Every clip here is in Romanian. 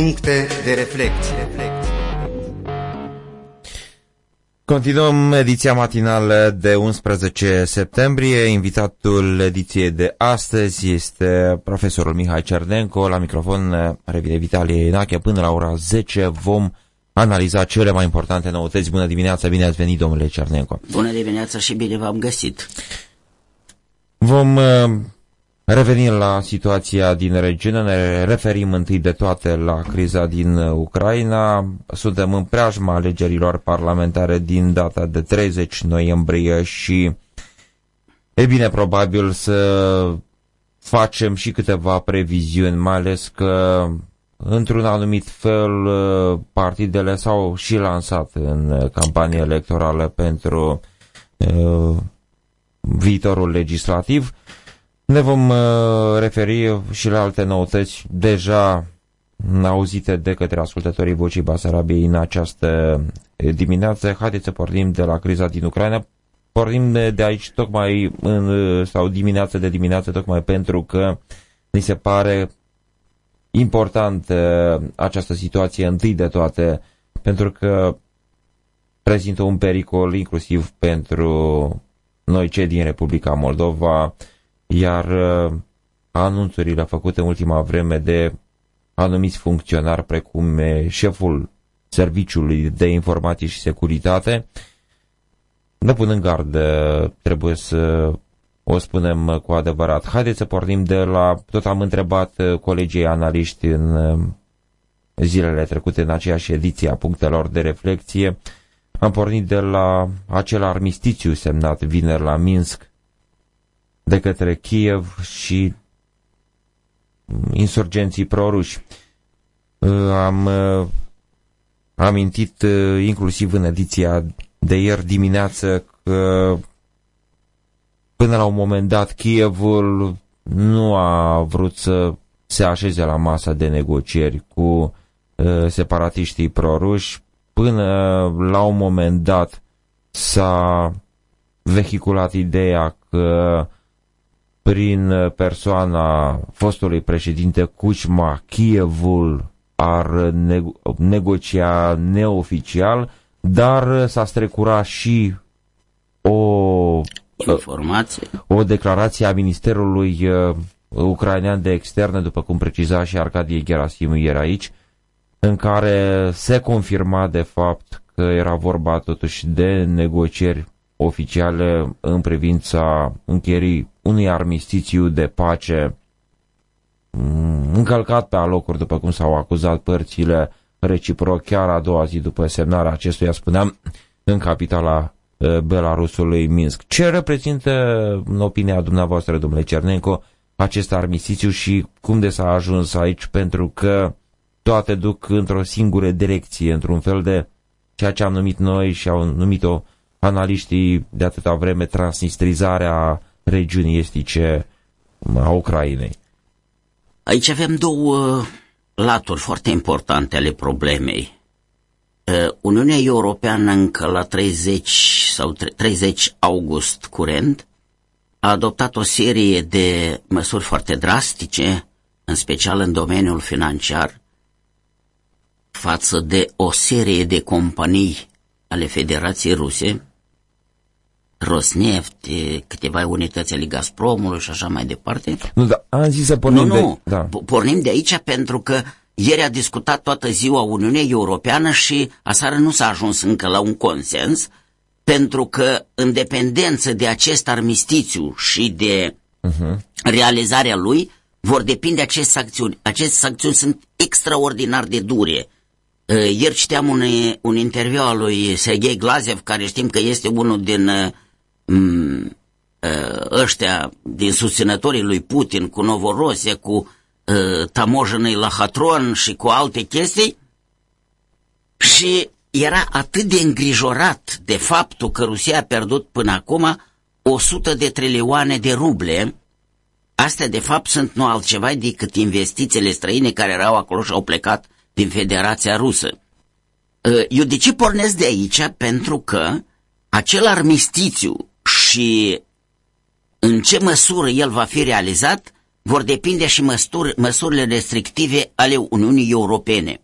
Puncte de reflecție. Continuăm ediția matinală de 11 septembrie. Invitatul ediției de astăzi este profesorul Mihai Cerdenco. La microfon revine Vitalie Inache. Până la ora 10 vom analiza cele mai importante noutăți. Bună dimineața, bine ați venit, domnule Cerdenco. Bună dimineața și bine v-am găsit. Vom uh, reveni la situația din regiune, ne referim întâi de toate la criza din Ucraina. Suntem în preajma alegerilor parlamentare din data de 30 noiembrie și e bine probabil să facem și câteva previziuni, mai ales că într-un anumit fel partidele s-au și lansat în campanie electorală pentru uh, viitorul legislativ. Ne vom uh, referi și la alte noutăți deja auzite de către ascultătorii Vocii Basarabiei în această dimineață. Haideți să pornim de la criza din Ucraina. Pornim de aici tocmai în, sau dimineață de dimineață tocmai pentru că mi se pare important această situație întâi de toate pentru că prezintă un pericol inclusiv pentru noi cei din Republica Moldova, iar uh, anunțurile făcute în ultima vreme de anumiți funcționari precum șeful Serviciului de Informații și Securitate ne pun în gardă, trebuie să o spunem cu adevărat. Haideți să pornim de la, tot am întrebat uh, colegii analiști în uh, zilele trecute în aceeași ediție a punctelor de reflexie, am pornit de la acel armistițiu semnat vineri la Minsk de către Kiev și insurgenții proruși. Uh, am uh, amintit uh, inclusiv în ediția de ieri dimineață că până la un moment dat Kievul nu a vrut să se așeze la masa de negocieri cu separatiștii proruși până la un moment dat s-a vehiculat ideea că prin persoana fostului președinte Kuchma, Kievul ar negocia neoficial, dar s-a strecurat și o informație, o declarație a Ministerului uh, Ucrainean de Externe, după cum preciza și Arcadie Gerasimu ieri aici, în care se confirma de fapt că era vorba totuși de negocieri oficiale în privința încherii unui armistițiu de pace mm, încălcat pe alocuri, după cum s-au acuzat părțile reciproc chiar a doua zi după semnarea acestuia, spuneam, în capitala Belarusului Minsk. Ce reprezintă, în opinia dumneavoastră, domnule Cernenco, acest armistițiu și cum de s-a ajuns aici? Pentru că toate duc într-o singură direcție, într-un fel de ceea ce am numit noi și au numit-o analiștii de atâta vreme transnistrizarea regiunii estice a Ucrainei. Aici avem două laturi foarte importante ale problemei. Uniunea Europeană încă la 30 sau 30 august curent a adoptat o serie de măsuri foarte drastice, în special în domeniul financiar, față de o serie de companii ale Federației Ruse, Rosneft, câteva unități ale Gazpromului și așa mai departe. Nu, da, am zis să pornim nu, nu, de... Da. pornim de aici pentru că ieri a discutat toată ziua Uniunea Europeană și aseară nu s-a ajuns încă la un consens, pentru că în dependență de acest armistițiu și de uh-huh. realizarea lui, vor depinde aceste sancțiuni. Aceste sancțiuni sunt extraordinar de dure. Uh, ieri citeam un, un interviu al lui Sergei Glazev, care știm că este unul din uh, ăștia, din susținătorii lui Putin, cu Novorosie, cu uh, tamojenii la Hatron și cu alte chestii. Și era atât de îngrijorat de faptul că Rusia a pierdut până acum 100 de trilioane de ruble. Astea, de fapt, sunt nu altceva decât investițiile străine care erau acolo și au plecat din Federația Rusă. Ă, eu de ce pornesc de aici? Pentru că acel armistițiu și în ce măsură el va fi realizat vor depinde și măsuri, măsurile restrictive ale Uniunii Europene.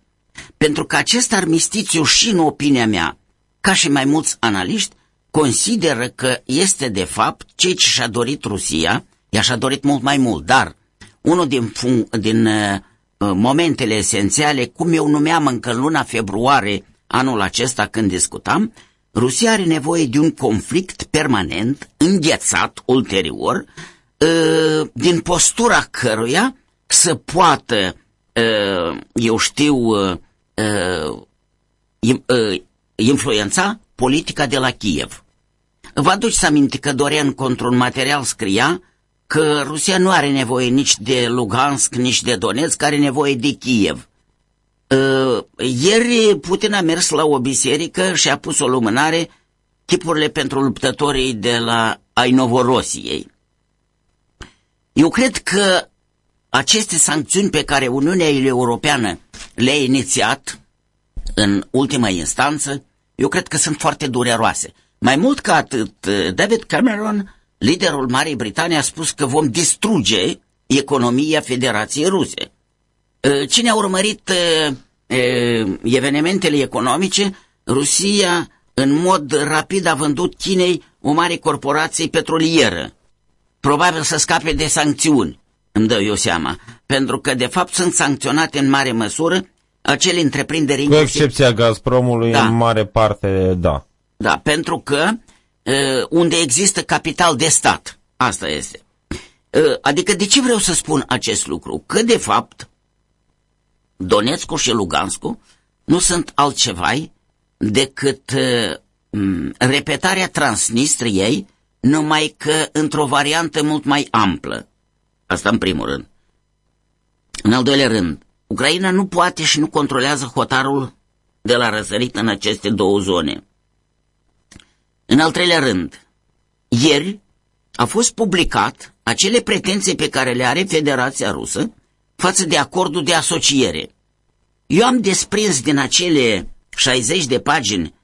Pentru că acest armistițiu și în opinia mea, ca și mai mulți analiști, consideră că este de fapt ceea ce și-a dorit Rusia, i-a și-a dorit mult mai mult, dar unul din, din uh, momentele esențiale, cum eu numeam încă în luna februarie anul acesta când discutam, Rusia are nevoie de un conflict permanent, înghețat ulterior, uh, din postura căruia să poată, uh, eu știu, uh, influența politica de la Kiev. Vă aduceți aminte că Dorian, într-un material, scria că Rusia nu are nevoie nici de Lugansk, nici de Donetsk, are nevoie de Kiev. Uh, ieri Putin a mers la o biserică și a pus o lumânare tipurile pentru luptătorii de la ai Novorosiei. Eu cred că aceste sancțiuni pe care Uniunea Europeană le-a inițiat în ultima instanță, eu cred că sunt foarte dureroase. Mai mult ca atât, David Cameron, liderul Marii Britanii, a spus că vom distruge economia Federației Ruse. Cine a urmărit evenimentele economice, Rusia în mod rapid a vândut Chinei o mare corporație petrolieră. Probabil să scape de sancțiuni, îmi dă eu seama, pentru că de fapt sunt sancționate în mare măsură acele întreprinderi... Cu excepția Gazpromului, da. în mare parte, da. Da, pentru că unde există capital de stat, asta este. Adică de ce vreau să spun acest lucru? Că de fapt Donetskul și Luganskul nu sunt altceva decât repetarea Transnistriei, numai că într-o variantă mult mai amplă. Asta în primul rând. În al doilea rând, Ucraina nu poate și nu controlează hotarul de la răsărit în aceste două zone. În al treilea rând, ieri a fost publicat acele pretenții pe care le are Federația Rusă față de acordul de asociere. Eu am desprins din acele 60 de pagini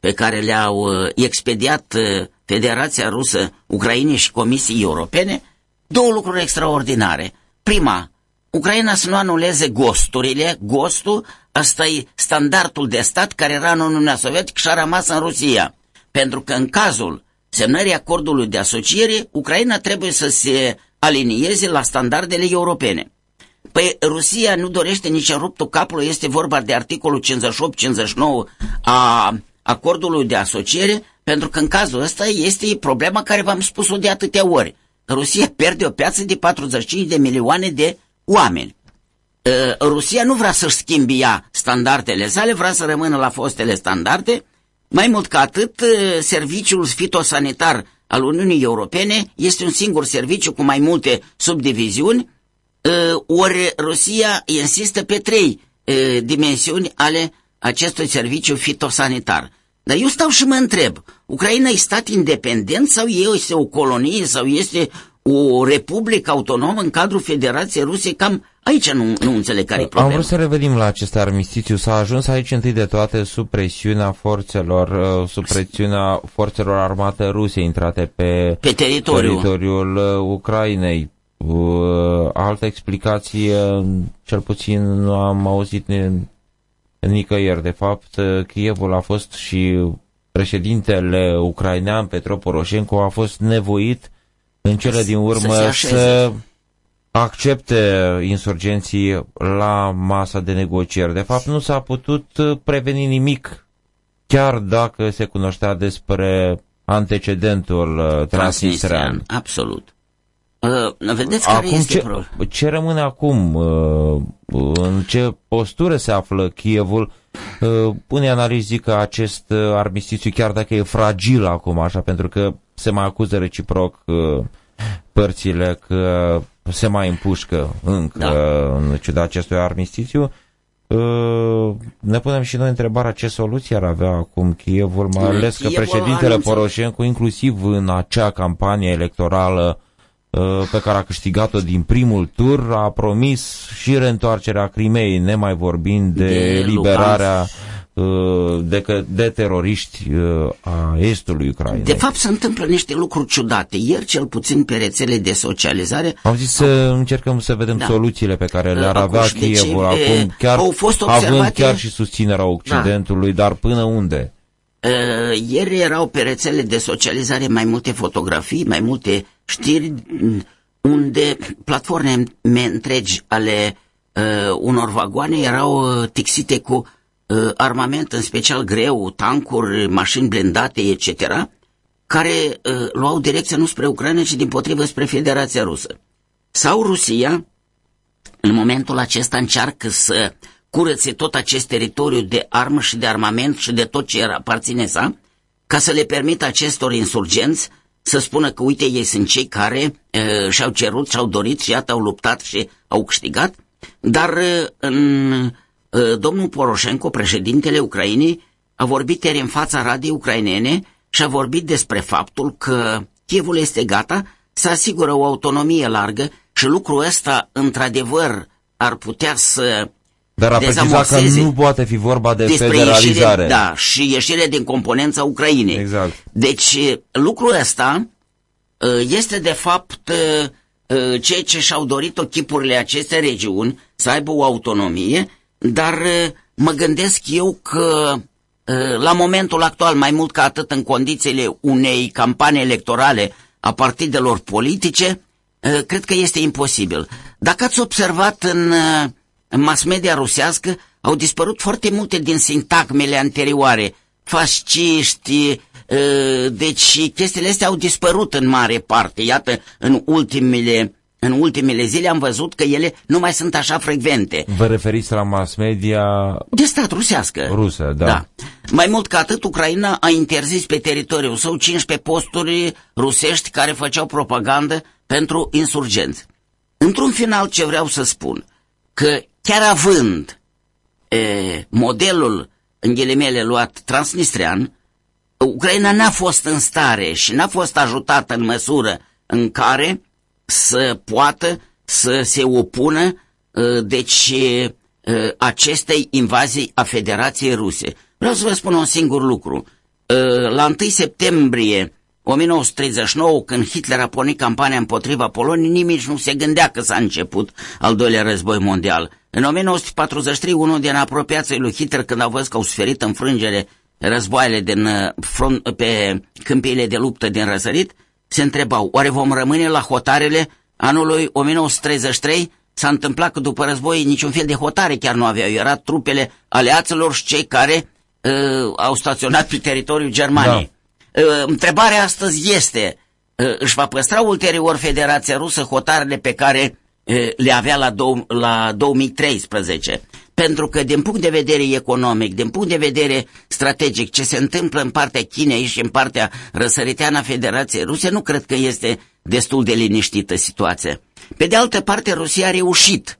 pe care le-au uh, expediat uh, Federația Rusă, Ucrainei și Comisiei Europene, două lucruri extraordinare. Prima, Ucraina să nu anuleze gosturile, gostul, ăsta e standardul de stat care era în Uniunea Sovietică și a rămas în Rusia. Pentru că în cazul semnării acordului de asociere, Ucraina trebuie să se alinieze la standardele europene. Păi Rusia nu dorește nici în ruptul capului, este vorba de articolul 58-59 a acordului de asociere, pentru că în cazul ăsta este problema care v-am spus-o de atâtea ori. Rusia pierde o piață de 45 de milioane de oameni. Ă, Rusia nu vrea să-și schimbi ea standardele sale, vrea să rămână la fostele standarde. Mai mult ca atât, ă, serviciul fitosanitar al Uniunii Europene este un singur serviciu cu mai multe subdiviziuni, ă, ori Rusia insistă pe trei dimensiuni ale acestui serviciu fitosanitar. Dar eu stau și mă întreb, Ucraina e stat independent sau este o colonie sau este o republică autonomă în cadrul Federației Ruse? Cam aici nu, nu înțeleg care e problema. Am vrut să revenim la acest armistițiu. S-a ajuns aici întâi de toate sub presiunea forțelor, uh, sub presiunea forțelor armate ruse intrate pe, pe teritoriu. teritoriul uh, Ucrainei. Uh, altă explicație, cel puțin nu am auzit nicăieri. De fapt, Kievul a fost și președintele ucrainean Petro Poroșenko a fost nevoit în cele din urmă să, să accepte insurgenții la masa de negocieri. De fapt, nu s-a putut preveni nimic, chiar dacă se cunoștea despre antecedentul uh, transnistrean. Absolut. Uh, vedeți care acum este ce, ce rămâne acum? Uh, în ce postură se află Kievul? Uh, pune analizi zic că acest uh, armistițiu, chiar dacă e fragil acum, așa, pentru că se mai acuză reciproc uh, părțile că se mai împușcă încă da. în ciuda acestui armistițiu, uh, ne punem și noi întrebarea ce soluție ar avea acum Kievul, mai ales că președintele Poroșencu, inclusiv în acea campanie electorală uh, pe care a câștigat-o din primul tur, a promis și reîntoarcerea Crimei, nemai vorbind de, de liberarea uh, de, de teroriști uh, a estului Ucrainei. De fapt se întâmplă niște lucruri ciudate. Ieri cel puțin pe rețele de socializare... Am zis să încercăm să vedem da. soluțiile pe care le-ar avea Kievul acum, chiar au fost observate... având chiar și susținerea Occidentului, da. dar până unde? Uh, ieri erau pe rețele de socializare mai multe fotografii, mai multe știri unde platforme întregi ale uh, unor vagoane erau uh, tixite cu uh, armament, în special greu, tancuri, mașini blindate, etc., care uh, luau direcția nu spre Ucraina, ci din potrivă spre Federația Rusă. Sau Rusia, în momentul acesta încearcă să curățe tot acest teritoriu de armă și de armament și de tot ce era aparține sa, ca să le permită acestor insurgenți să spună că, uite, ei sunt cei care uh, și-au cerut, și-au dorit și iată au luptat și au câștigat, dar uh, în, uh, domnul Poroșenko, președintele Ucrainei, a vorbit ieri în fața radiei ucrainene și a vorbit despre faptul că Chievul este gata să asigură o autonomie largă și lucrul ăsta, într-adevăr, ar putea să dar a precizat că nu poate fi vorba de federalizare. Ieșire, da, și ieșire din componența Ucrainei. Exact. Deci lucrul ăsta este de fapt ceea ce și-au dorit ochipurile acestei regiuni, să aibă o autonomie, dar mă gândesc eu că la momentul actual, mai mult ca atât în condițiile unei campanii electorale a partidelor politice, cred că este imposibil. Dacă ați observat în în mass media rusească au dispărut foarte multe din sintagmele anterioare, fasciști, deci chestiile astea au dispărut în mare parte. Iată, în ultimele, în ultimele zile am văzut că ele nu mai sunt așa frecvente. Vă referiți la mass media... De stat rusească. Rusă, da. da. Mai mult ca atât, Ucraina a interzis pe teritoriul său 15 posturi rusești care făceau propagandă pentru insurgenți. Într-un final, ce vreau să spun, că chiar având e, modelul, în ghilimele luat, transnistrian, Ucraina n-a fost în stare și n-a fost ajutată în măsură în care să poată să se opună, deci, acestei invazii a Federației Ruse. Vreau să vă spun un singur lucru. La 1 septembrie 1939, când Hitler a pornit campania împotriva Poloniei, nimic nu se gândea că s-a început al doilea război mondial. În 1943, unul din apropiații lui Hitler, când au văzut că au suferit înfrângere războaiele din uh, front, pe câmpiile de luptă din răsărit, se întrebau, oare vom rămâne la hotarele anului 1933? S-a întâmplat că după război niciun fel de hotare chiar nu aveau, era trupele aleaților și cei care uh, au staționat pe teritoriul Germaniei. Da. Uh, întrebarea astăzi este, uh, își va păstra ulterior Federația Rusă hotarele pe care le avea la, dou- la 2013. Pentru că din punct de vedere economic, din punct de vedere strategic, ce se întâmplă în partea Chinei și în partea răsăriteană a Federației Ruse, nu cred că este destul de liniștită situația. Pe de altă parte, Rusia a reușit.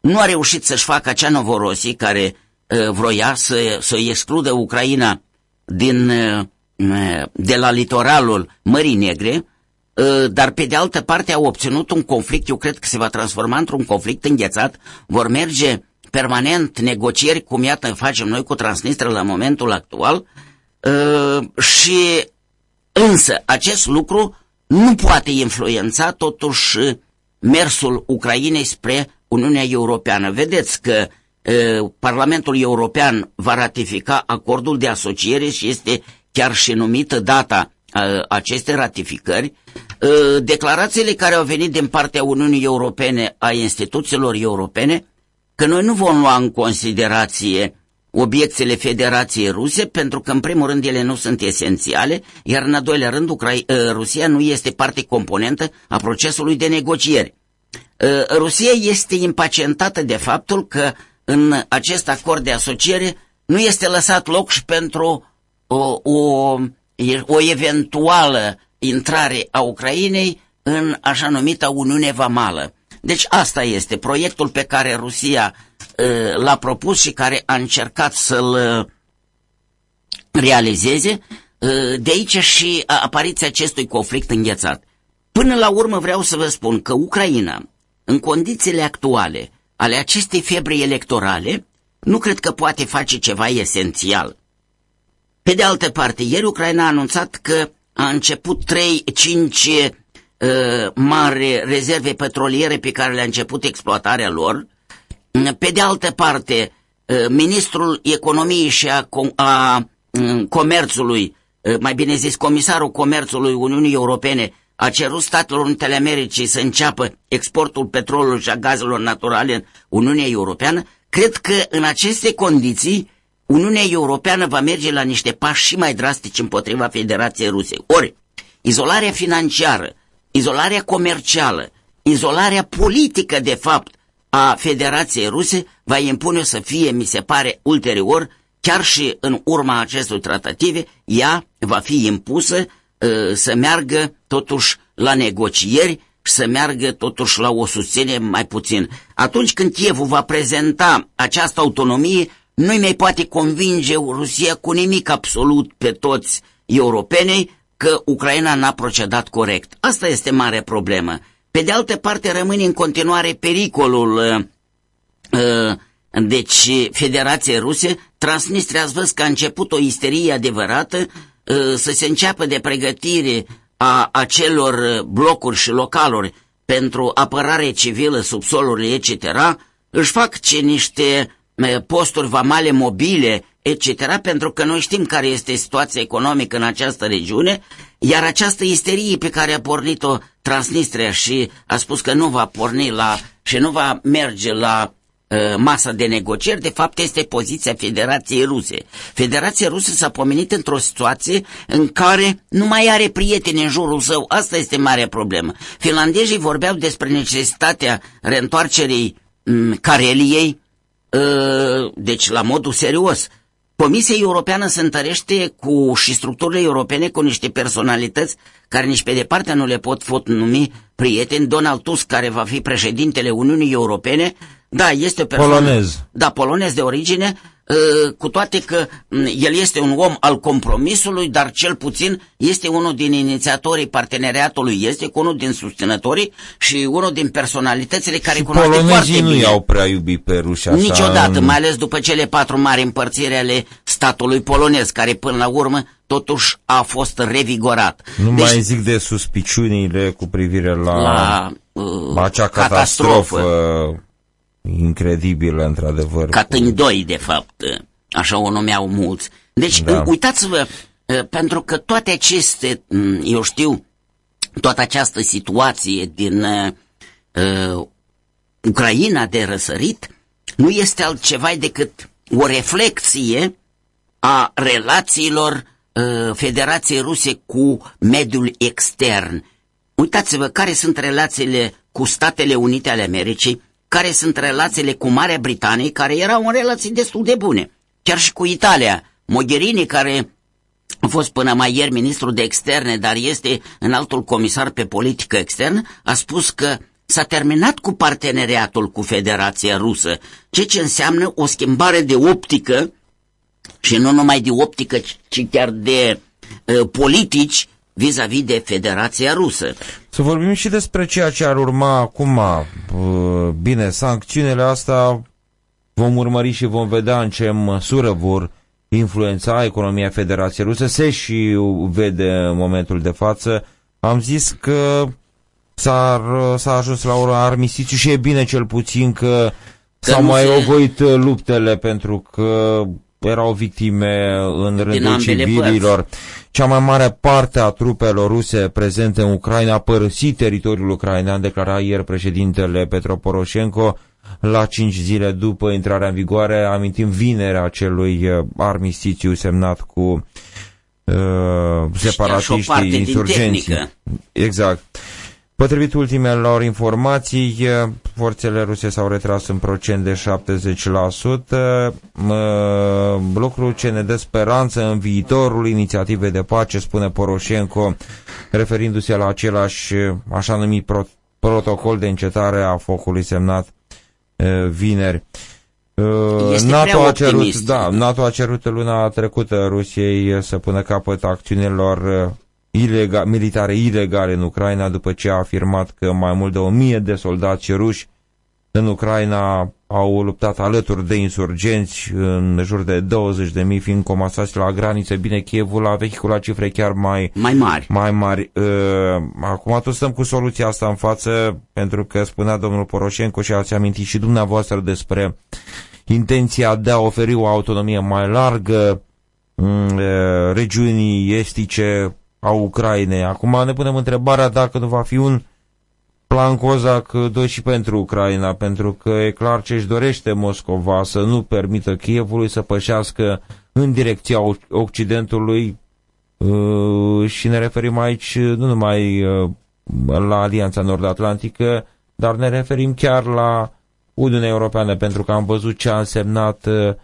Nu a reușit să-și facă acea Novorosie care uh, vroia să, să excludă Ucraina din, uh, de la litoralul Mării Negre, Ă, dar pe de altă parte au obținut un conflict, eu cred că se va transforma într-un conflict înghețat, vor merge permanent negocieri, cum iată facem noi cu Transnistria la momentul actual, ă, și însă acest lucru nu poate influența totuși mersul Ucrainei spre Uniunea Europeană. Vedeți că ă, Parlamentul European va ratifica acordul de asociere și este chiar și numită data acestei ratificări, Ă, declarațiile care au venit din partea Uniunii Europene, a instituțiilor europene, că noi nu vom lua în considerație obiecțiile Federației Ruse, pentru că, în primul rând, ele nu sunt esențiale, iar, în al doilea rând, Ucra- ă, Rusia nu este parte componentă a procesului de negocieri. Ă, Rusia este impacientată de faptul că în acest acord de asociere nu este lăsat loc și pentru o, o, o eventuală intrare a Ucrainei în așa numita Uniune Vamală. Deci asta este proiectul pe care Rusia uh, l-a propus și care a încercat să-l uh, realizeze. Uh, de aici și apariția acestui conflict înghețat. Până la urmă vreau să vă spun că Ucraina, în condițiile actuale ale acestei febre electorale, nu cred că poate face ceva esențial. Pe de altă parte, ieri Ucraina a anunțat că a început 3-5 uh, mari rezerve petroliere pe care le-a început exploatarea lor. Pe de altă parte, uh, ministrul economiei și a, a um, comerțului, uh, mai bine zis comisarul comerțului Uniunii Europene, a cerut Statelor Unite ale Americii să înceapă exportul petrolului și a gazelor naturale în Uniunea Europeană, cred că în aceste condiții Uniunea Europeană va merge la niște pași și mai drastici împotriva Federației Ruse. Ori, izolarea financiară, izolarea comercială, izolarea politică, de fapt, a Federației Ruse va impune să fie, mi se pare, ulterior, chiar și în urma acestor tratative, ea va fi impusă uh, să meargă totuși la negocieri și să meargă totuși la o susținere mai puțin. Atunci când Kievul va prezenta această autonomie, nu-i mai poate convinge Rusia cu nimic absolut pe toți europenii că Ucraina n-a procedat corect. Asta este mare problemă. Pe de altă parte rămâne în continuare pericolul uh, uh, deci Federației Ruse, Transnistria ați văzut că a început o isterie adevărată uh, să se înceapă de pregătire a acelor blocuri și localuri pentru apărare civilă, subsolurile, etc., își fac ce niște posturi vamale mobile, etc., pentru că noi știm care este situația economică în această regiune, iar această isterie pe care a pornit-o Transnistria și a spus că nu va porni la și nu va merge la uh, masa de negocieri, de fapt este poziția Federației Ruse. Federația Rusă s-a pomenit într-o situație în care nu mai are prieteni în jurul său. Asta este marea problemă. Finlandezii vorbeau despre necesitatea reîntoarcerii um, Careliei, Ă, deci la modul serios. Comisia Europeană se întărește cu și structurile europene cu niște personalități care nici pe departe nu le pot, pot numi prieteni. Donald Tusk, care va fi președintele Uniunii Europene, da, este o persoană... Polonez. Da, polonez de origine, uh, cu toate că mm, el este un om al compromisului, dar cel puțin este unul din inițiatorii parteneriatului, este cu unul din susținătorii și unul din personalitățile care și cunoaște foarte bine. nu i-au prea iubit pe ruși așa Niciodată, în... mai ales după cele patru mari împărțiri ale statului polonez, care până la urmă totuși a fost revigorat. Nu deci, mai zic de suspiciunile cu privire la, la, uh, acea catastrofă, catastrofă incredibilă, într-adevăr. Catâni 2, de fapt, așa o numeau mulți. Deci, da. uitați-vă, pentru că toate aceste, eu știu, toată această situație din uh, Ucraina de răsărit nu este altceva decât o reflexie a relațiilor uh, Federației Ruse cu mediul extern. Uitați-vă care sunt relațiile cu Statele Unite ale Americii, care sunt relațiile cu Marea Britanie, care erau în relații destul de bune. Chiar și cu Italia. Mogherini, care a fost până mai ieri ministru de externe, dar este în altul comisar pe politică externă, a spus că s-a terminat cu parteneriatul cu Federația Rusă, ceea ce înseamnă o schimbare de optică și nu numai de optică, ci chiar de uh, politici vis-a-vis -vis de Federația Rusă. Să vorbim și despre ceea ce ar urma acum. Bine, sancțiunile astea vom urmări și vom vedea în ce măsură vor influența economia Federației Rusă. Se și vede în momentul de față. Am zis că s-a ajuns la o armistițiu și e bine cel puțin că s-au mai se... ogoit luptele pentru că erau victime în rândul civililor. Părți. Cea mai mare parte a trupelor ruse prezente în Ucraina a părăsit teritoriul ucrainean, declara ieri președintele Petro Poroșenko la cinci zile după intrarea în vigoare, amintim vinerea acelui uh, armistițiu semnat cu uh, separatiștii insurgenții. Exact. Potrivit ultimelor informații, forțele ruse s-au retras în procent de 70%, lucru ce ne dă speranță în viitorul inițiative de pace, spune Poroșenko, referindu-se la același așa numit protocol de încetare a focului semnat vineri. Este NATO a, cerut, da, NATO a cerut luna trecută Rusiei să pună capăt acțiunilor ilega, militare ilegale în Ucraina după ce a afirmat că mai mult de o mie de soldați ruși în Ucraina au luptat alături de insurgenți în jur de 20.000 fiind comasați la granițe. Bine, Chievul a vehiculat cifre chiar mai, mai mari. Mai mari. Uh, acum tot stăm cu soluția asta în față pentru că spunea domnul Poroșenco și ați amintit și dumneavoastră despre intenția de a oferi o autonomie mai largă mm, regiunii estice a Ucrainei. Acum ne punem întrebarea dacă nu va fi un plan Cozac 2 și pentru Ucraina, pentru că e clar ce își dorește Moscova să nu permită Kievului să pășească în direcția Occidentului uh, și ne referim aici nu numai uh, la Alianța Nord-Atlantică, dar ne referim chiar la Uniunea Europeană, pentru că am văzut ce a însemnat uh,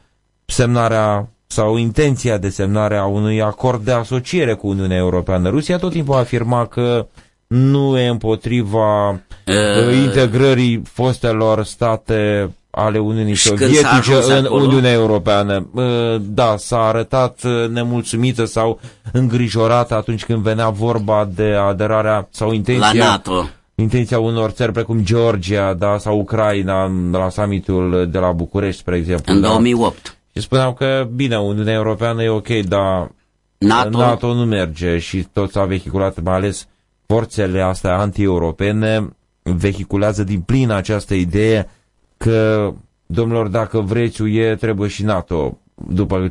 semnarea sau intenția de semnare a unui acord de asociere cu Uniunea Europeană. Rusia tot timpul a afirmat că nu e împotriva uh, integrării fostelor state ale Uniunii Sovietice în acolo? Uniunea Europeană. Uh, da, s-a arătat nemulțumită sau îngrijorată atunci când venea vorba de aderarea sau intenția... La NATO intenția unor țări precum Georgia da, sau Ucraina la summitul de la București, spre exemplu. În da? 2008. Și spuneau că, bine, Uniunea Europeană e ok, dar NATO, NATO nu merge și tot s-a vehiculat, mai ales forțele astea anti-europene, vehiculează din plin această idee că, domnilor, dacă vreți UE, trebuie și NATO. După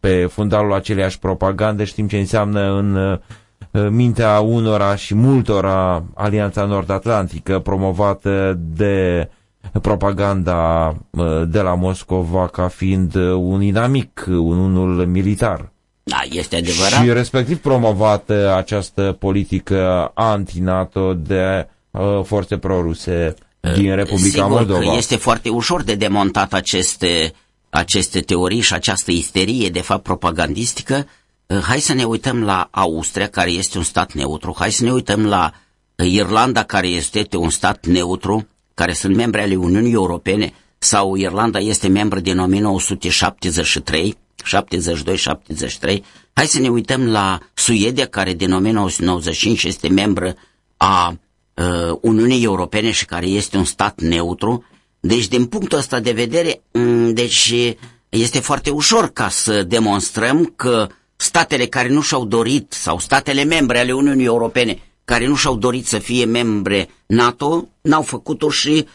pe fundalul aceleiași propagande știm ce înseamnă în mintea unora și multora Alianța Nord-Atlantică promovată de propaganda de la Moscova ca fiind un inamic, un unul militar. Da, este adevărat. Și respectiv promovată această politică anti-NATO de uh, forțe proruse din Republica Sigur Moldova. Că este foarte ușor de demontat aceste, aceste teorii și această isterie, de fapt, propagandistică. Hai să ne uităm la Austria, care este un stat neutru. Hai să ne uităm la Irlanda, care este un stat neutru care sunt membri ale Uniunii Europene, sau Irlanda este membru din 1973, 72-73. Hai să ne uităm la Suedia, care din 1995 este membră a uh, Uniunii Europene și care este un stat neutru. Deci, din punctul ăsta de vedere, um, deci este foarte ușor ca să demonstrăm că statele care nu și-au dorit, sau statele membre ale Uniunii Europene, care nu și-au dorit să fie membre NATO, n-au făcut-o și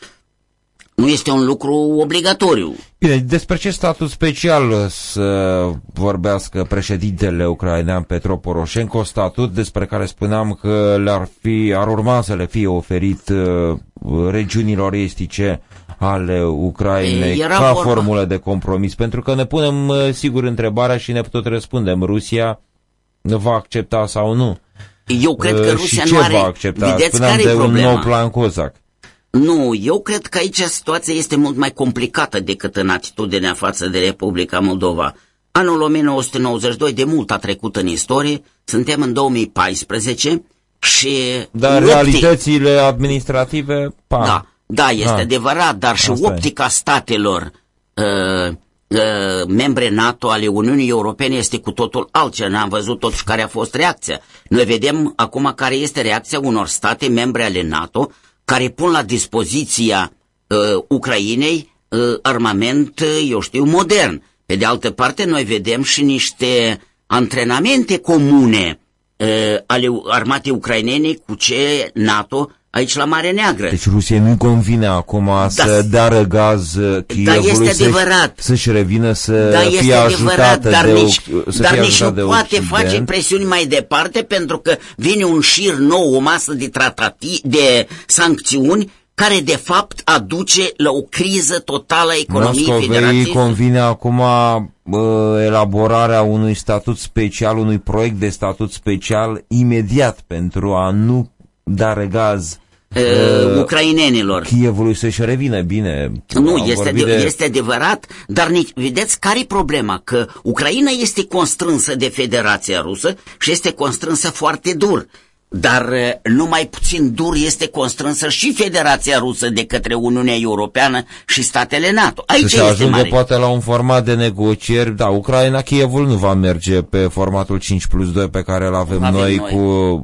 nu este un lucru obligatoriu. Bine, despre ce statut special să vorbească președintele ucrainean Petro Poroșenko, statut despre care spuneam că le-ar fi, ar urma să le fie oferit uh, regiunilor estice ale Ucrainei Era ca vorba. formulă de compromis, pentru că ne punem uh, sigur întrebarea și ne tot răspundem, Rusia va accepta sau nu? Eu cred că uh, Rusia și nu are... va accepta? Vedeți Spuneam care de problema? un nou plan Cozac. Nu, eu cred că aici situația este mult mai complicată decât în atitudinea față de Republica Moldova. Anul 1992 de mult a trecut în istorie, suntem în 2014 și... Dar optic... realitățile administrative... Pa. Da, da, este da. adevărat, dar și Asta optica e. statelor uh, uh, membre NATO ale Uniunii Europene este cu totul altceva. N-am văzut totuși care a fost reacția. Noi vedem acum care este reacția unor state membre ale NATO care pun la dispoziția uh, Ucrainei uh, armament, uh, eu știu, modern. Pe de altă parte, noi vedem și niște antrenamente comune uh, ale armatei ucrainene cu ce NATO aici la Mare Neagră. Deci Rusia nu convine acum da. să dea răgaz Chievului da, să-și, să-și revină să da, fie ajutată dar de, nici, să dar fie nici nu de poate Occident. face presiuni mai departe pentru că vine un șir nou, o masă de, tratati, de sancțiuni care de fapt aduce la o criză totală a economiei Moscovei federative. convine acum uh, elaborarea unui statut special, unui proiect de statut special imediat pentru a nu da regaz uh, ucrainenilor. Chievului să-și revină bine. Nu, Am este, vorbit de, este adevărat, dar nici, vedeți care e problema? Că Ucraina este constrânsă de Federația Rusă și este constrânsă foarte dur. Dar uh, numai puțin dur este constrânsă și Federația Rusă de către Uniunea Europeană și statele NATO. Aici Să se este ajungă mare. poate la un format de negocieri. Da, Ucraina, Chievul nu va merge pe formatul 5 plus 2 pe care îl avem, Avem noi, noi. cu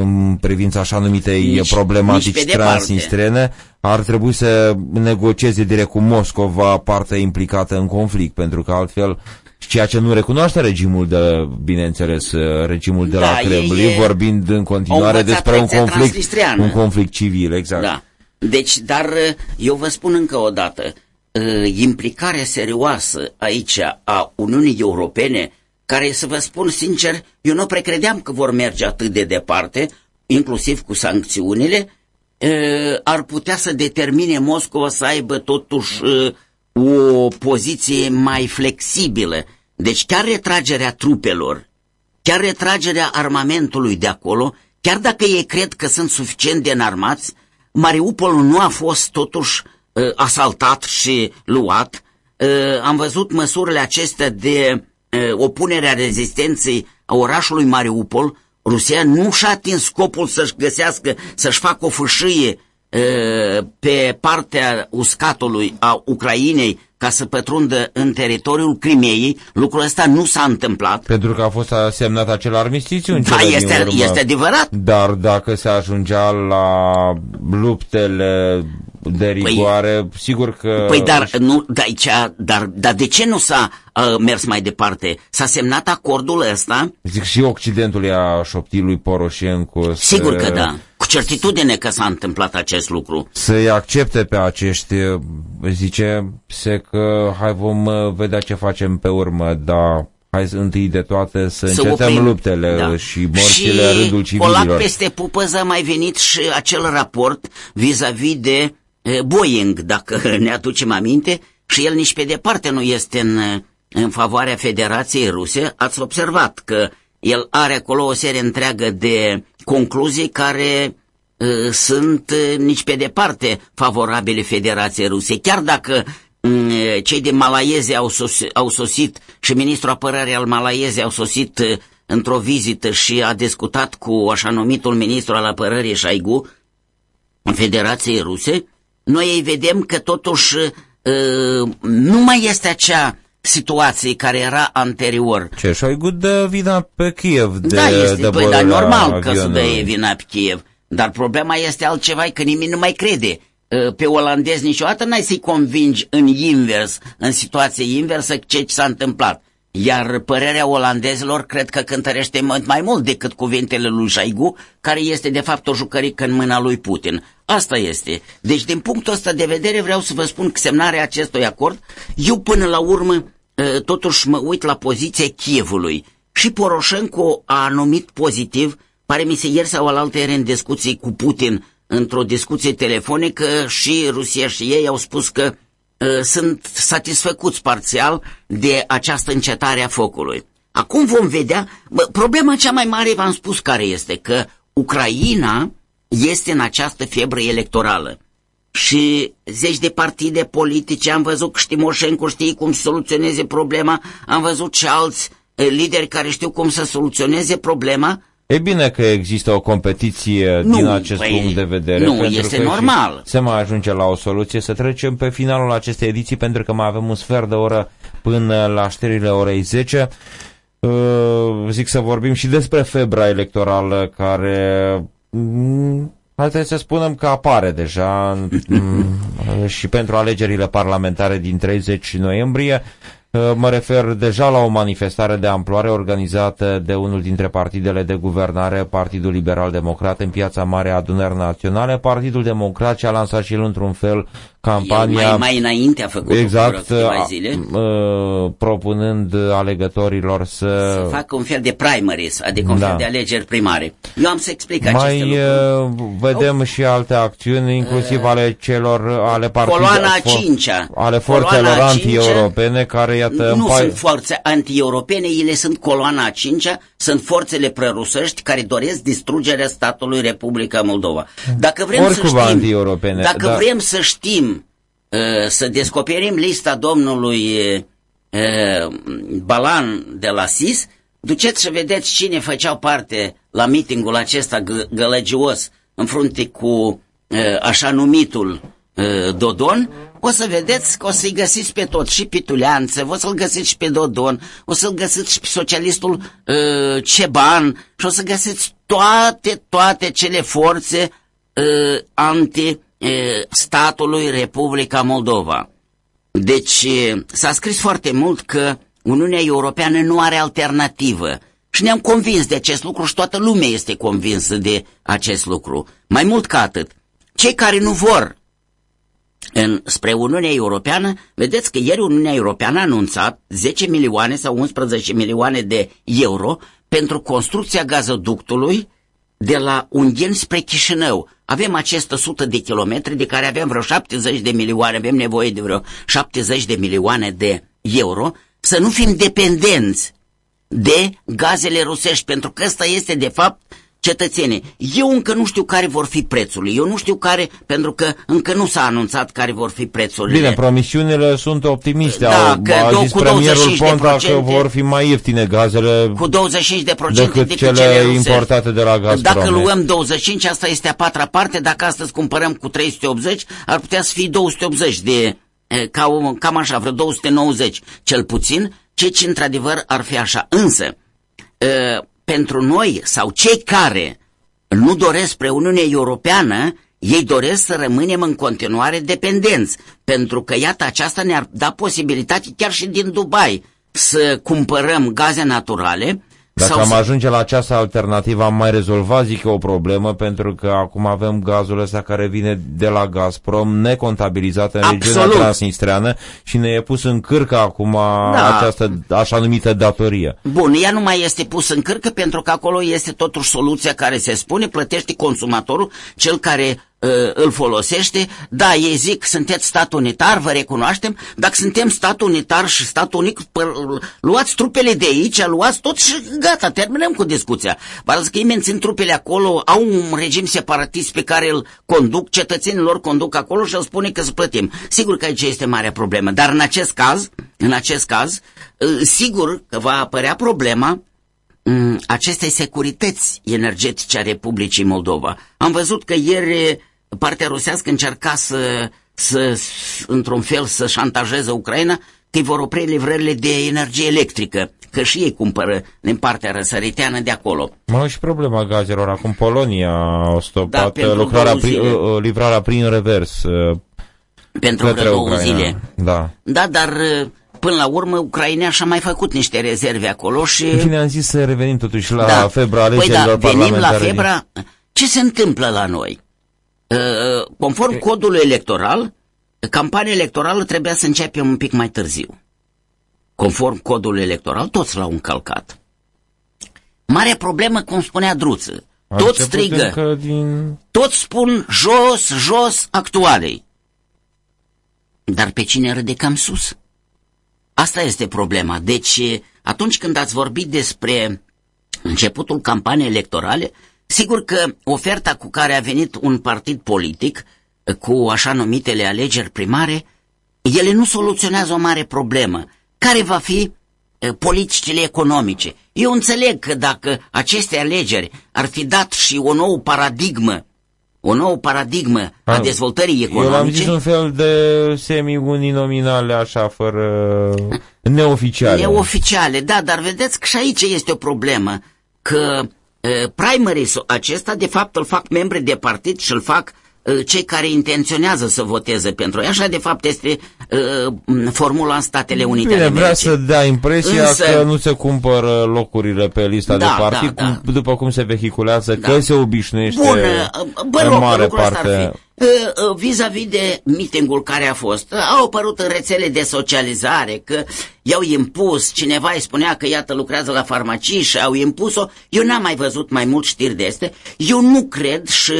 în privința așa numitei nici, problematici nici transnistrene, ar trebui să negocieze direct cu Moscova partea implicată în conflict, pentru că altfel ceea ce nu recunoaște regimul de, bineînțeles, regimul de da, la Kremlin, vorbind în continuare despre un conflict, un conflict civil, exact. Da. Deci, dar eu vă spun încă o dată, uh, implicarea serioasă aici a Uniunii Europene, care, să vă spun sincer, eu nu precredeam că vor merge atât de departe, inclusiv cu sancțiunile, uh, ar putea să determine Moscova să aibă totuși uh, o poziție mai flexibilă. Deci chiar retragerea trupelor, chiar retragerea armamentului de acolo, chiar dacă ei cred că sunt suficient de înarmați, Mariupol nu a fost totuși uh, asaltat și luat. Uh, am văzut măsurile acestea de uh, opunere a rezistenței a orașului Mariupol. Rusia nu și-a atins scopul să-și găsească, să-și facă o fâșie uh, pe partea uscatului a Ucrainei ca să pătrundă în teritoriul Crimeei. Lucrul ăsta nu s-a întâmplat. Pentru că a fost semnat acel armistițiu în Da, este, este adevărat. Dar dacă se ajungea la luptele de păi- rigoare, păi, sigur că... Păi dar, nu, da, aici, dar, dar de ce nu s-a uh, mers mai departe? S-a semnat acordul ăsta? Zic, și Occidentul i-a șoptit lui Poroșencu Sigur să... că da. Cu certitudine că s-a întâmplat acest lucru. Să-i accepte pe acești, zice, se că hai vom uh, vedea ce facem pe urmă, dar hai să întâi de toate să, să încetăm oprim, luptele da. și morțile și rândul civililor. Și peste pupăză a mai venit și acel raport vis-a-vis -vis de Boeing, dacă ne aducem aminte, și el nici pe departe nu este în, în favoarea Federației Ruse. Ați observat că el are acolo o serie întreagă de concluzii care uh, sunt uh, nici pe departe favorabile Federației Ruse. Chiar dacă uh, cei de Malaieze au, sos, au sosit și ministrul apărării al Malaieze au sosit uh, într-o vizită și a discutat cu așa numitul ministru al apărării Șaigu în Federației Ruse, noi îi vedem că totuși uh, nu mai este acea situație care era anterior. Ce, Șoigu dă vina pe Kiev de, da, este, de păi, dar normal că să dă vina pe Kiev. Dar problema este altceva, că nimeni nu mai crede. Uh, pe olandez niciodată n-ai să-i convingi în invers, în situație inversă, ce s-a întâmplat. Iar părerea olandezilor cred că cântărește mai mult decât cuvintele lui Șaigu, care este de fapt o jucărică în mâna lui Putin. Asta este. Deci din punctul ăsta de vedere vreau să vă spun că semnarea acestui acord, eu până la urmă totuși mă uit la poziția Chievului. Și Poroșenko a numit pozitiv, pare mi se ieri sau alaltă ieri în discuții cu Putin, într-o discuție telefonică și Rusia și ei au spus că uh, sunt satisfăcuți parțial de această încetare a focului. Acum vom vedea, bă, problema cea mai mare v-am spus care este, că Ucraina este în această febră electorală. Și zeci de partide politice, am văzut că Timoșenko știe cum să soluționeze problema, am văzut și alți eh, lideri care știu cum să soluționeze problema. E bine că există o competiție nu, din acest păi, punct de vedere. Nu, pentru este că normal. Se mai ajunge la o soluție. Să trecem pe finalul acestei ediții, pentru că mai avem un sfert de oră până la știrile orei 10. Uh, zic să vorbim și despre febra electorală care Mm, Haideți să spunem că apare deja mm, și pentru alegerile parlamentare din 30 noiembrie. Uh, mă refer deja la o manifestare de amploare organizată de unul dintre partidele de guvernare, Partidul Liberal Democrat, în Piața Mare Adunări Naționale. Partidul Democrat și-a lansat și el într-un fel campania... mai, mai înainte a făcut exact, a, zile. Uh, propunând alegătorilor să... Să facă un fel de primaries, adică un da. fel de alegeri primare. Eu am să explic mai, aceste lucruri. Uh, vedem oh. și alte acțiuni, inclusiv uh, ale celor, ale partidelor... Coloana a cincea. Ale forțelor anti-europene care, iată... Nu sunt forțe anti-europene, ele sunt coloana a cincea, sunt forțele prărusești care doresc distrugerea statului Republica Moldova. Dacă vrem Oricum să știm... Dacă da. vrem să știm Uh, să descoperim lista domnului uh, Balan de la SIS, duceți și vedeți cine făceau parte la mitingul acesta gălăgios în frunte cu uh, așa numitul Dodon, o să vedeți că o să-i găsiți pe tot, și pe Tuleanță, o să-l găsiți și pe Dodon, o să-l găsiți și pe socialistul uh, Ceban și o să găsiți toate, toate cele forțe uh, anti uh, statului Republica Moldova. Deci s-a scris foarte mult că Uniunea Europeană nu are alternativă. Și ne-am convins de acest lucru și toată lumea este convinsă de acest lucru. Mai mult ca atât, cei care nu vor în, spre Uniunea Europeană, vedeți că ieri Uniunea Europeană a anunțat 10 milioane sau 11 milioane de euro pentru construcția gazoductului de la Ungheni spre Chișinău. Avem acest 100 de kilometri de care avem vreo 70 de milioane, avem nevoie de vreo 70 de milioane de euro, să nu fim dependenți de gazele rusești, pentru că ăsta este de fapt cetățenii. Eu încă nu știu care vor fi prețurile. Eu nu știu care, pentru că încă nu s-a anunțat care vor fi prețurile. Bine, promisiunile sunt optimiste. Da, Au, că a do- zis cu premierul 25%, Ponta că vor fi mai ieftine gazele Cu 25% de decât decât cele, cele rusești. importate de la Gazprom. Dacă luăm 25, asta este a patra parte. Dacă astăzi cumpărăm cu 380, ar putea să fie 280 de, eh, ca, o- cam așa, vreo 290 cel puțin, ceea ce într-adevăr ar fi așa. Însă, eh, pentru noi sau cei care nu doresc spre Uniunea Europeană, ei doresc să rămânem în continuare dependenți, pentru că, iată, aceasta ne-ar da posibilitate chiar și din Dubai să cumpărăm gaze naturale Dacă sau am să... ajunge la această alternativă, am mai rezolvat, zic eu, o problemă, pentru că acum avem gazul ăsta care vine de la Gazprom, necontabilizat în regiunea Absolut. transnistreană și ne e pus în cârcă acum Da. această așa numită datorie. Bun, ea nu mai este pus în cârcă pentru că acolo este totuși soluția care se spune, plătește consumatorul, cel care uh, îl folosește. Da, ei zic, sunteți stat unitar, vă recunoaștem, dacă suntem stat unitar și stat unic, pă- luați trupele de aici, luați tot și gata, terminăm cu discuția. Vă arăt că ei mențin trupele acolo, au un regim separatist pe care îl conduc, cetățenii lor conduc acolo și îl spune că să plătim. Sigur că aici este mare problemă, dar în acest caz, în acest caz, uh, sigur că va apărea problema mm, acestei securități energetice a Republicii Moldova. Am văzut că ieri partea rusească încerca să, să într-un fel, să șantajeze Ucraina că îi vor opri livrările de energie electrică, că și ei cumpără din partea răsăriteană de acolo. Mai au și problema gazelor. Acum Polonia a Da, stopat pentru lucrarea două prin, zile. uh, livrarea prin revers uh, Pentru către vreo două Ucraina. zile. Da. Da, dar uh, până la urmă Ucraina și-a mai făcut niște rezerve acolo și... În fine, am zis să revenim totuși la febra Păi alegerilor da, venim la parlamentare. febra. Ce se întâmplă la noi? Uh, Conform codului electoral, campania electorală trebuia să începem un pic mai târziu. Conform codului electoral, toți l-au încălcat. Mare problemă, cum spunea Druță. A Toți început strigă, încă din... toți spun jos, jos actualei. Dar pe cine râde cam sus? Asta este problema. Deci, atunci când ați vorbit despre începutul campaniei electorale, sigur că oferta cu care a venit un partid politic, cu așa numitele alegeri primare, ele nu soluționează o mare problemă. Care va fi eh, politicile economice? Eu înțeleg că dacă aceste alegeri ar fi dat și o nouă paradigmă, o nouă paradigmă a Ah, dezvoltării Eu l-am economice, zis un fel de semi-uninominale, așa, fără neoficiale. Neoficiale, da, dar vedeți că și aici este o problemă, că uh, primaries acesta de fapt îl fac membri de partid și îl fac uh, cei care intenționează să voteze pentru ei. Așa de fapt este uh, formula în Statele Unite Bine, ale vrea Americii. să dea impresia Însă- că nu se cumpără locurile pe lista Da, de partid, da, da. cum- după cum se vehiculează, Da. că se obișnuiește Bun, bă, în rog, mare lucrul ăsta parte. ar fi. Uh, uh, Vis-a-vis de mitingul care a fost, uh, au apărut în rețele de socializare că i-au impus, cineva îi spunea că iată lucrează la farmacii și au impus-o. Eu n-am mai văzut mai mult știri de astea. Eu nu cred și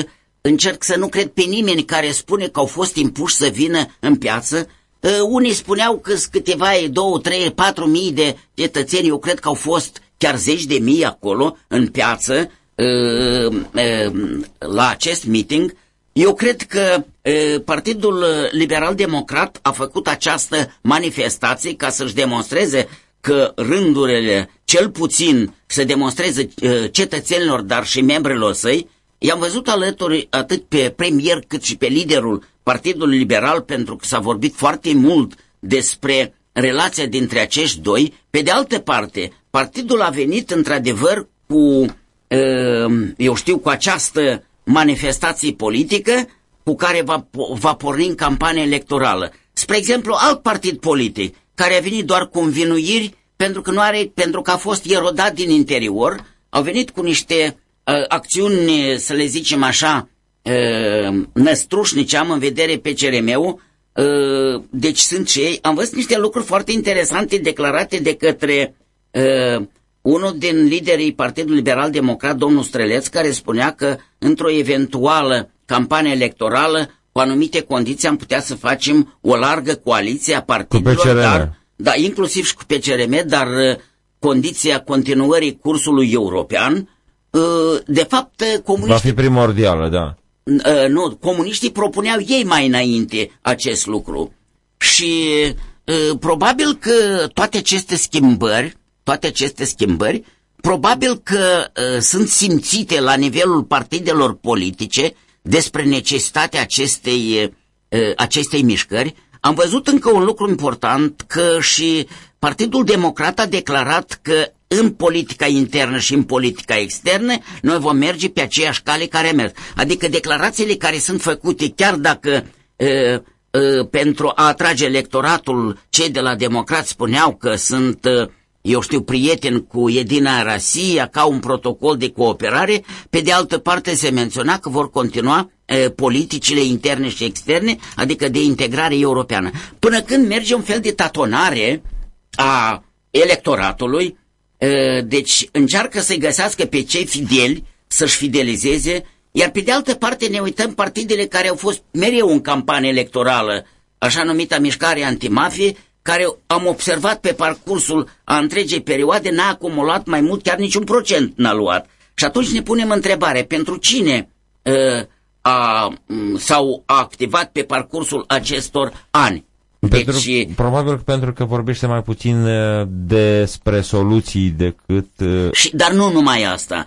încerc să nu cred pe nimeni care spune că au fost impuși să vină în piață. Uh, unii spuneau că sunt câteva, două, trei, patru mii de cetățeni, eu cred că au fost chiar zeci de mii acolo în piață uh, uh, la acest meeting. Eu cred că uh, Partidul Liberal-Democrat a făcut această manifestație ca să-și demonstreze că rândurile, cel puțin să demonstreze uh, cetățenilor, dar și membrilor săi, i-am văzut alături atât pe premier cât și pe liderul Partidului Liberal, pentru că s-a vorbit foarte mult despre relația dintre acești doi. Pe de altă parte, partidul a venit într-adevăr cu eu știu, cu această manifestație politică cu care va, va porni în campanie electorală. Spre exemplu, alt partid politic care a venit doar cu învinuiri pentru că, nu are, pentru că a fost erodat din interior, au venit cu niște uh, acțiuni, să le zicem așa, uh, năstrușnice, am în vedere pe CRM-ul, uh, deci sunt și ei. Am văzut niște lucruri foarte interesante declarate de către uh, unul din liderii Partidului Liberal Democrat, domnul Streleț, care spunea că într-o eventuală campanie electorală, cu anumite condiții, am putea să facem o largă coaliție a partidelor, dar, da, inclusiv și cu PCRM, dar uh, condiția continuării cursului european, uh, de fapt, comuniștii... Va fi primordială, da. Uh, nu, comuniștii propuneau ei mai înainte acest lucru. Și probabil că toate aceste schimbări toate aceste schimbări, probabil că uh, sunt simțite la nivelul partidelor politice despre necesitatea acestei, uh, acestei mișcări. Am văzut încă un lucru important, că și Partidul Democrat a declarat că în politica internă și în politica externă noi vom merge pe aceeași cale care a mers. Adică declarațiile care sunt făcute, chiar dacă uh, uh, pentru a atrage electoratul, cei de la democrați spuneau că sunt uh, eu știu, prieten cu Edina Rasia ca un protocol de cooperare, pe de altă parte se menționa că vor continua e, politicile interne și externe, adică de integrare europeană. Până când merge un fel de tatonare a electoratului, e, deci încearcă să-i găsească pe cei fideli, să-și fidelizeze, iar pe de altă parte ne uităm partidele care au fost mereu în campanie electorală, așa numita mișcare antimafie, care am observat pe parcursul a întregei perioade n-a acumulat mai mult, chiar niciun procent n-a luat. Și atunci ne punem întrebare, pentru cine uh, a, s-au activat pe parcursul acestor ani? Pentru, deci, probabil pentru că vorbește mai puțin despre soluții decât... Și, dar nu numai asta.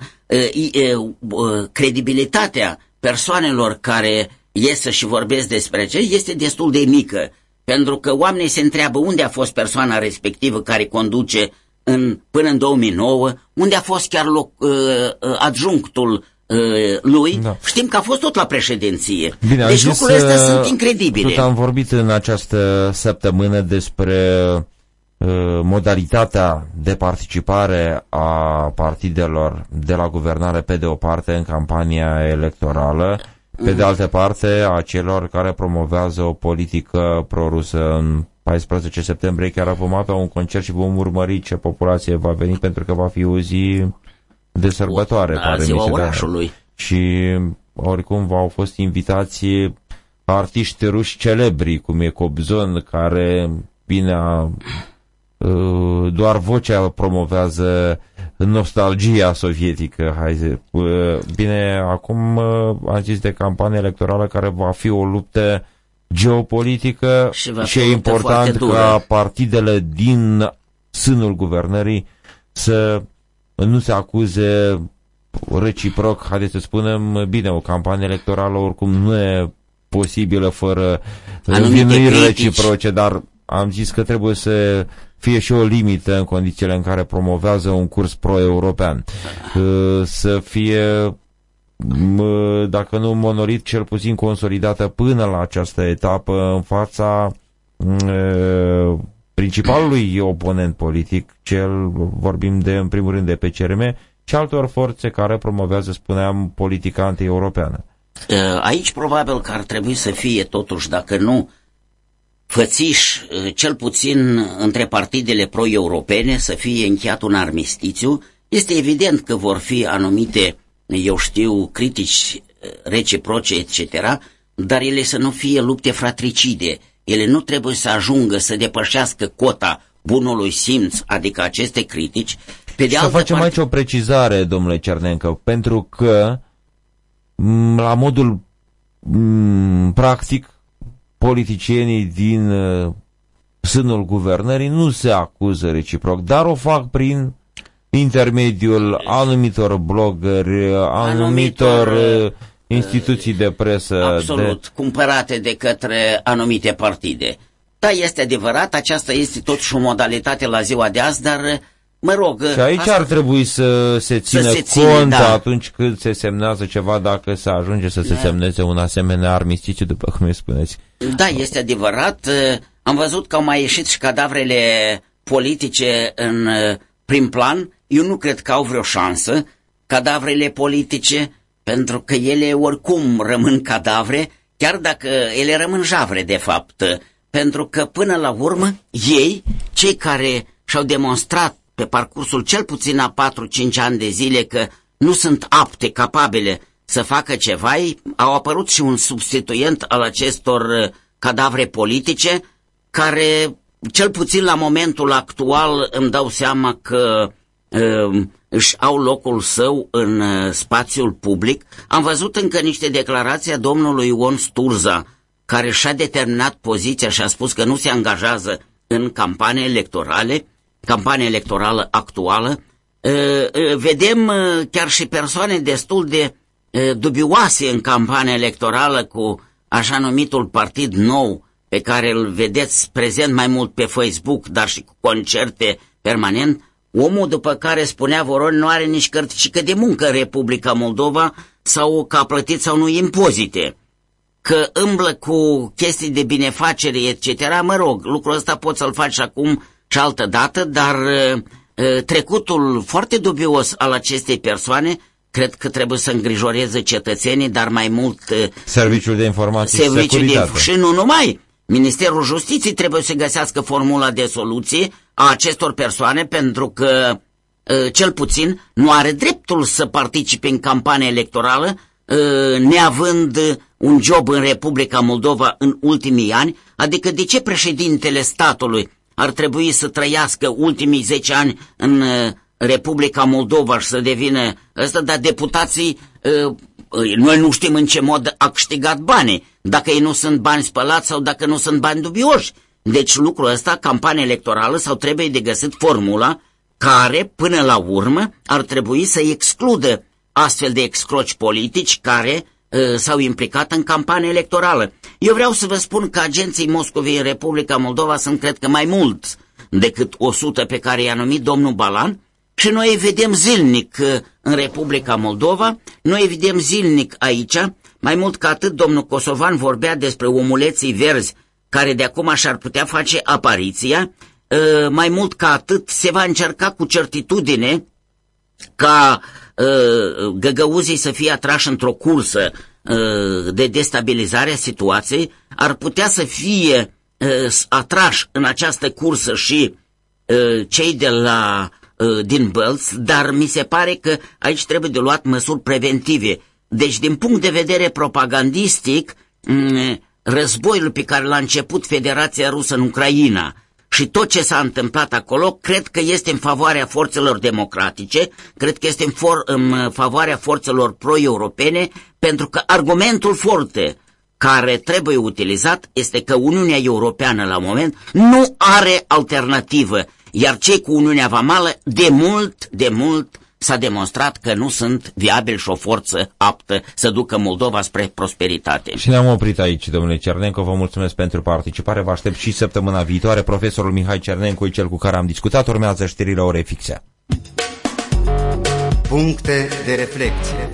Credibilitatea persoanelor care ies și vorbesc despre ce este destul de mică. Pentru că oamenii se întreabă unde a fost persoana respectivă care conduce în, până în 2009, unde a fost chiar loc, uh, uh, adjunctul uh, lui. Da. Știm că a fost tot la președinție. Bine, deci lucrurile astea uh, sunt incredibile. Tot am vorbit în această săptămână despre uh, modalitatea de participare a partidelor de la guvernare pe de o parte în campania electorală pe de altă parte a celor care promovează o politică prorusă în 14 septembrie chiar vom avea un concert și vom urmări ce populație va veni pentru că va fi o zi de sărbătoare. Da, pare ziua orașului. Și oricum au fost invitații artiști ruși celebri, cum e Cobzon, care bine a, ă, doar vocea promovează nostalgia sovietică, hai zi. Bine, acum am zis de campanie electorală care va fi o luptă geopolitică și, și e important ca partidele din sânul guvernării să nu se acuze reciproc, haideți să spunem, bine, o campanie electorală oricum nu e posibilă fără învinuiri reciproce, dar am zis că trebuie să fie și o limită în condițiile în care promovează un curs pro-european. Să fie dacă nu monolit, cel puțin consolidată până la această etapă în fața principalului oponent politic, cel, vorbim de, în primul rând, de PCRM, și altor forțe care promovează, spuneam, politica anti-europeană. Aici probabil că ar trebui să fie totuși, dacă nu fățiș, ă, cel puțin între partidele pro-europene, să fie încheiat un armistițiu. Este evident că vor fi anumite, eu știu, critici ă, reciproce, etc., dar ele să nu fie lupte fratricide. Ele nu trebuie să ajungă să depășească cota bunului simț, adică aceste critici. Pe de să facem parte... aici o precizare, domnule Cernencă, pentru că la modul practic politicienii din uh, sânul guvernării nu se acuză reciproc, dar o fac prin intermediul anumitor blogări, anumitor, anumitor uh, instituții de presă. Absolut, de... cumpărate de către anumite partide. Da, este adevărat, aceasta este totuși o modalitate la ziua de azi, dar mă rog... Și aici asta... ar trebui să se țină să se ține, cont da. atunci când se semnează ceva, dacă se ajunge să se da. semneze un asemenea armistițiu, după cum îi spuneți. Da, este adevărat. Am văzut că au mai ieșit și cadavrele politice în prim plan. Eu nu cred că au vreo șansă, cadavrele politice, pentru că ele oricum rămân cadavre, chiar dacă ele rămân javre, de fapt. Pentru că, până la urmă, ei, cei care și-au demonstrat pe parcursul cel puțin a 4-5 ani de zile că nu sunt apte, capabile să facă ceva, au apărut și un substituent al acestor uh, cadavre politice care, cel puțin la momentul actual, îmi dau seama că uh, își au locul său în uh, spațiul public. Am văzut încă niște declarații a domnului Ion Sturza, care și-a determinat poziția și a spus că nu se angajează în campanii electorale, campania electorală actuală, vedem chiar și persoane destul de dubioase în campania electorală cu așa numitul partid nou pe care îl vedeți prezent mai mult pe Facebook, dar și cu concerte permanent, omul după care spunea Voron nu are nici cărticică de muncă în Republica Moldova sau că a plătit sau nu impozite, că îmblă cu chestii de binefacere, etc. Mă rog, lucrul ăsta poți să-l faci acum și altă dată, dar trecutul foarte dubios al acestei persoane cred că trebuie să îngrijoreze cetățenii, dar mai mult... Serviciul de informații serviciul și securitate. De, și nu numai. Ministerul Justiției trebuie să găsească formula de soluție a acestor persoane pentru că cel puțin nu are dreptul să participe în campanie electorală neavând un job în Republica Moldova în ultimii ani, adică de ce președintele statului ar trebui să trăiască ultimii 10 ani în uh, Republica Moldova și să devină ăsta, dar deputații, uh, noi nu știm în ce mod a câștigat bani, dacă ei nu sunt bani spălați sau dacă nu sunt bani dubioși. Deci lucrul ăsta, campania electorală sau trebuie de găsit formula care, până la urmă, ar trebui să excludă astfel de excroci politici care uh, s-au implicat în campania electorală. Eu vreau să vă spun că agenții Moscovei în Republica Moldova sunt, cred că, mai mulți decât 100 pe care i-a numit domnul Balan și noi îi vedem zilnic uh, în Republica Moldova, noi îi vedem zilnic aici, mai mult ca atât domnul Kosovan vorbea despre omuleții verzi care de acum și-ar putea face apariția, uh, mai mult ca atât se va încerca cu certitudine ca uh, găgăuzii să fie atrași într-o cursă Uh, de destabilizare a situației, ar putea să fie uh, atrași în această cursă și uh, cei de la din Bălți, dar mi se pare că aici trebuie de luat măsuri preventive. Deci, din punct de vedere propagandistic, mm, războiul pe care l-a început Federația Rusă în Ucraina, și tot ce s-a întâmplat acolo, cred că este în favoarea forțelor democratice, cred că este în, for, în favoarea forțelor pro-europene, pentru că argumentul forte care trebuie utilizat este că Uniunea Europeană la moment nu are alternativă, iar cei cu Uniunea Vamală de mult, de mult s-a demonstrat că nu sunt viabili și o forță aptă să ducă Moldova spre prosperitate. Și ne-am oprit aici, domnule Cernenco, vă mulțumesc pentru participare, vă aștept și săptămâna viitoare. Profesorul Mihai Cernenco e cel cu care am discutat, urmează știrile ore fixe. Puncte de reflecție.